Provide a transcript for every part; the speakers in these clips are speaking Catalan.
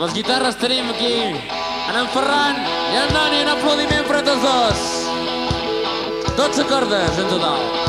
Les guitarres tenim aquí en en Ferran i en Dani. Un aplaudiment per a tots dos. 12 cordes en total.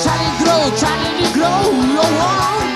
trying to grow, trying to grow, you're.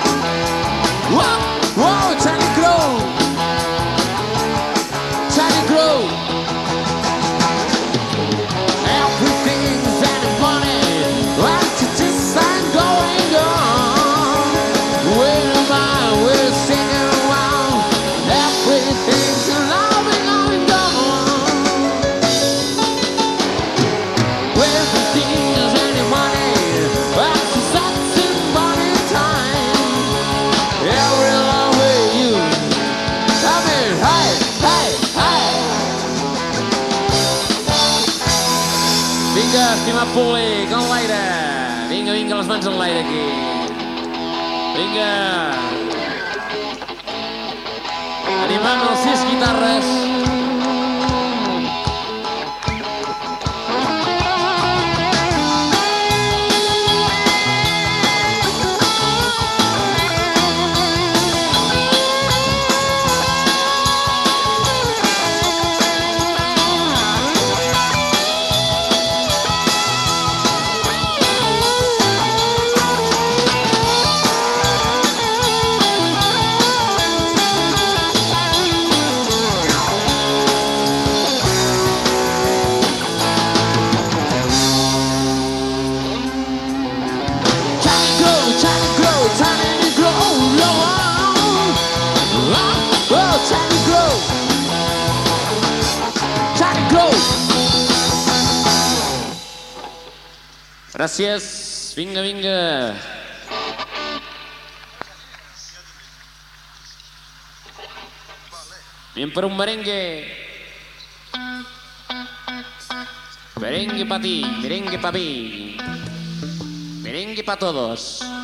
Vinga, estimat públic, en l'aire. Vinga, vinga, les mans en l'aire aquí. Vinga. Animant els sis guitarres. Gracias. Venga, venga. Bien para un merengue. Merengue para ti, merengue para mí. Merengue para todos.